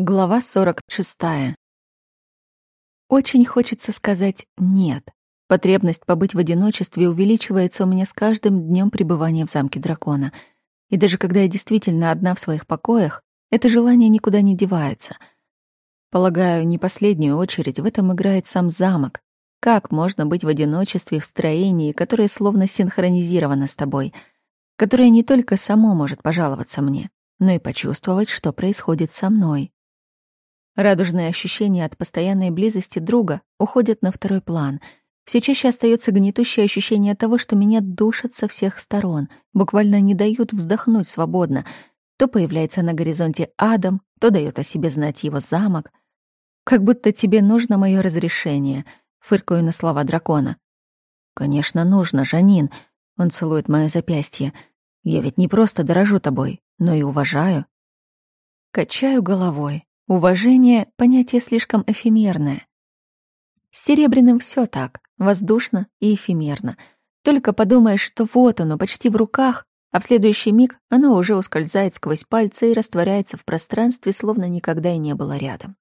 Глава 46. Очень хочется сказать «нет». Потребность побыть в одиночестве увеличивается у меня с каждым днем пребывания в замке дракона. И даже когда я действительно одна в своих покоях, это желание никуда не девается. Полагаю, не последнюю очередь в этом играет сам замок. Как можно быть в одиночестве в строении, которое словно синхронизировано с тобой, которое не только само может пожаловаться мне, но и почувствовать, что происходит со мной? Радужные ощущения от постоянной близости друга уходят на второй план. Все чаще остается гнетущее ощущение того, что меня душат со всех сторон, буквально не дают вздохнуть свободно. То появляется на горизонте Адам, то дает о себе знать его замок. Как будто тебе нужно мое разрешение, фыркаю на слова дракона. Конечно, нужно, Жанин. Он целует мое запястье. Я ведь не просто дорожу тобой, но и уважаю. Качаю головой. Уважение — понятие слишком эфемерное. С серебряным все так, воздушно и эфемерно. Только подумаешь, что вот оно, почти в руках, а в следующий миг оно уже ускользает сквозь пальцы и растворяется в пространстве, словно никогда и не было рядом.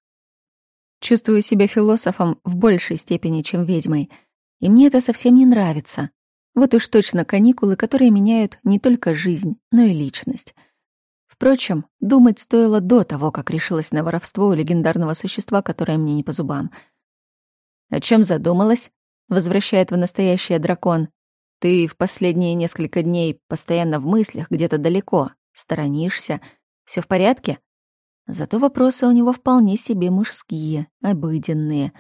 Чувствую себя философом в большей степени, чем ведьмой, и мне это совсем не нравится. Вот уж точно каникулы, которые меняют не только жизнь, но и личность — Впрочем, думать стоило до того, как решилась на воровство у легендарного существа, которое мне не по зубам. «О чем задумалась?» — возвращает в настоящее дракон. «Ты в последние несколько дней постоянно в мыслях, где-то далеко, сторонишься. Все в порядке?» Зато вопросы у него вполне себе мужские, обыденные.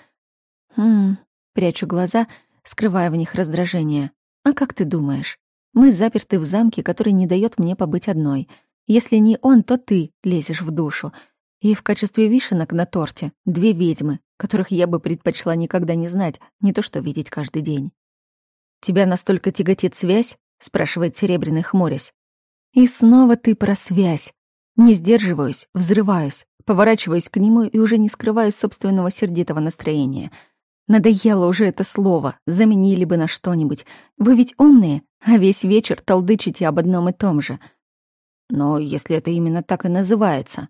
«Хм...» — прячу глаза, скрывая в них раздражение. «А как ты думаешь? Мы заперты в замке, который не дает мне побыть одной». Если не он, то ты лезешь в душу. И в качестве вишенок на торте две ведьмы, которых я бы предпочла никогда не знать, не то что видеть каждый день. «Тебя настолько тяготит связь?» — спрашивает Серебряный, хмурясь. «И снова ты про связь. Не сдерживаюсь, взрываюсь, поворачиваюсь к нему и уже не скрываю собственного сердитого настроения. Надоело уже это слово, заменили бы на что-нибудь. Вы ведь умные, а весь вечер толдычите об одном и том же». Но если это именно так и называется...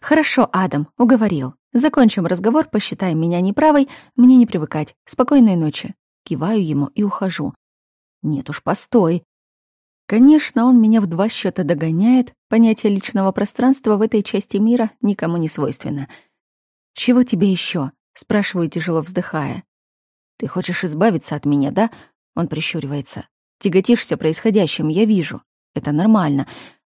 Хорошо, Адам, уговорил. Закончим разговор, посчитаем меня неправой, мне не привыкать. Спокойной ночи. Киваю ему и ухожу. Нет уж, постой. Конечно, он меня в два счета догоняет. Понятие личного пространства в этой части мира никому не свойственно. «Чего тебе еще? спрашиваю, тяжело вздыхая. «Ты хочешь избавиться от меня, да?» Он прищуривается. «Тяготишься происходящим, я вижу. Это нормально.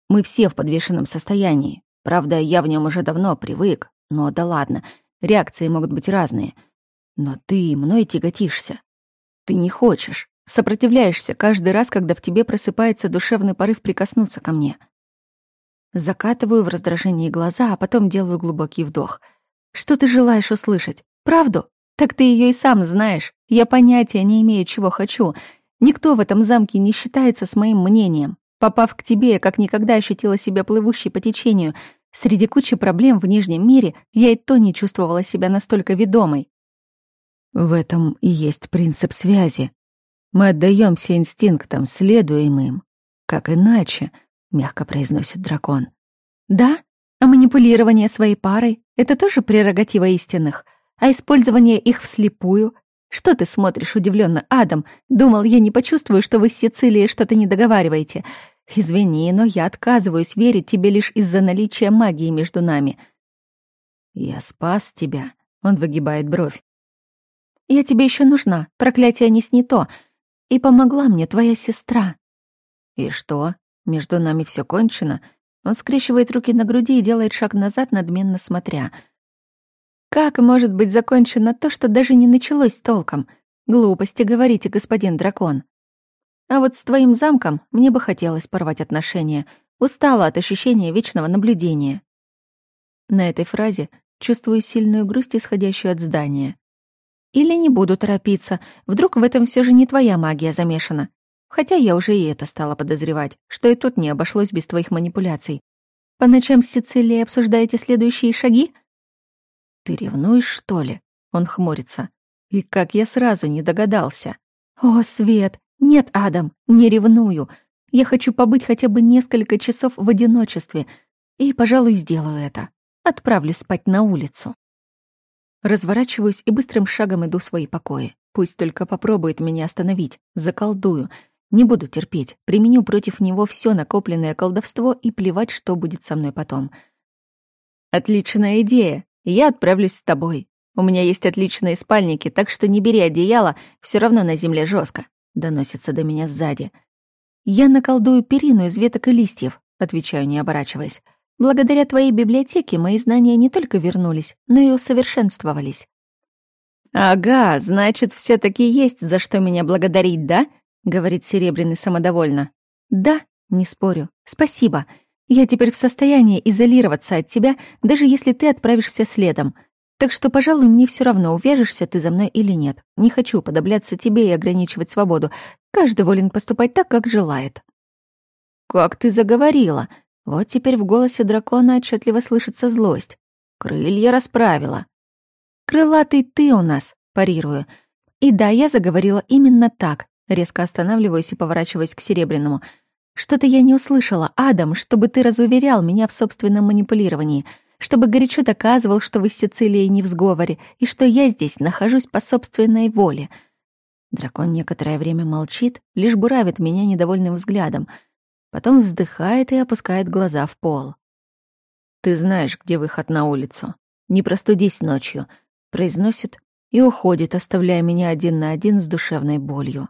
Мы все в подвешенном состоянии. Правда, я в нем уже давно привык, но да ладно, реакции могут быть разные. Но ты мной тяготишься. Ты не хочешь, сопротивляешься каждый раз, когда в тебе просыпается душевный порыв прикоснуться ко мне. Закатываю в раздражении глаза, а потом делаю глубокий вдох. Что ты желаешь услышать? Правду? Так ты ее и сам знаешь. Я понятия не имею, чего хочу. Никто в этом замке не считается с моим мнением. Попав к тебе, я как никогда ощутила себя плывущей по течению. Среди кучи проблем в Нижнем мире я и то не чувствовала себя настолько ведомой. В этом и есть принцип связи. Мы отдаемся инстинктам, следуем им. Как иначе, мягко произносит дракон. Да? А манипулирование своей парой — это тоже прерогатива истинных. А использование их вслепую — что ты смотришь удивленно, Адам? Думал, я не почувствую, что вы с Сицилией что-то не договариваете. Извини, но я отказываюсь верить тебе лишь из-за наличия магии между нами. Я спас тебя. Он выгибает бровь. Я тебе еще нужна. Проклятие не снято. И помогла мне твоя сестра. И что? Между нами все кончено? Он скрещивает руки на груди и делает шаг назад, надменно смотря — как может быть закончено то, что даже не началось толком? Глупости говорите, господин дракон. А вот с твоим замком мне бы хотелось порвать отношения. Устала от ощущения вечного наблюдения. На этой фразе чувствую сильную грусть, исходящую от здания. Или не буду торопиться, вдруг в этом все же не твоя магия замешана. Хотя я уже и это стала подозревать, что и тут не обошлось без твоих манипуляций. По ночам с Сицилией обсуждаете следующие шаги? «Ты ревнуешь, что ли?» Он хмурится. «И как я сразу не догадался!» «О, Свет! Нет, Адам, не ревную. Я хочу побыть хотя бы несколько часов в одиночестве. И, пожалуй, сделаю это. отправлюсь спать на улицу. Разворачиваюсь и быстрым шагом иду в свои покои. Пусть только попробует меня остановить, заколдую. Не буду терпеть, применю против него все накопленное колдовство и плевать, что будет со мной потом. Отличная идея. Я отправлюсь с тобой. У меня есть отличные спальники, так что не бери одеяло, все равно на земле жестко. Доносится до меня сзади. Я наколдую перину из веток и листьев, отвечаю, не оборачиваясь. Благодаря твоей библиотеке мои знания не только вернулись, но и усовершенствовались. «Ага, значит, все таки есть за что меня благодарить, да?» — говорит Серебряный самодовольно. «Да, не спорю. Спасибо. Я теперь в состоянии изолироваться от тебя, даже если ты отправишься следом. Так что, пожалуй, мне все равно, увяжешься ты за мной или нет. Не хочу подобляться тебе и ограничивать свободу. Каждый волен поступать так, как желает». «Как ты заговорила!» Вот теперь в голосе дракона отчетливо слышится злость. Крылья расправила. «Крылатый ты у нас», — парирую. И да, я заговорила именно так. Резко останавливаюсь и поворачиваюсь к Серебряному. «Что-то я не услышала, Адам, чтобы ты разуверял меня в собственном манипулировании, чтобы горячо доказывал, что вы с Сицилией не в сговоре, и что я здесь нахожусь по собственной воле». Дракон некоторое время молчит, лишь буравит меня недовольным взглядом — Потом вздыхает и опускает глаза в пол. «Ты знаешь, где выход на улицу. Не простудись ночью», — произносит и уходит, оставляя меня один на один с душевной болью.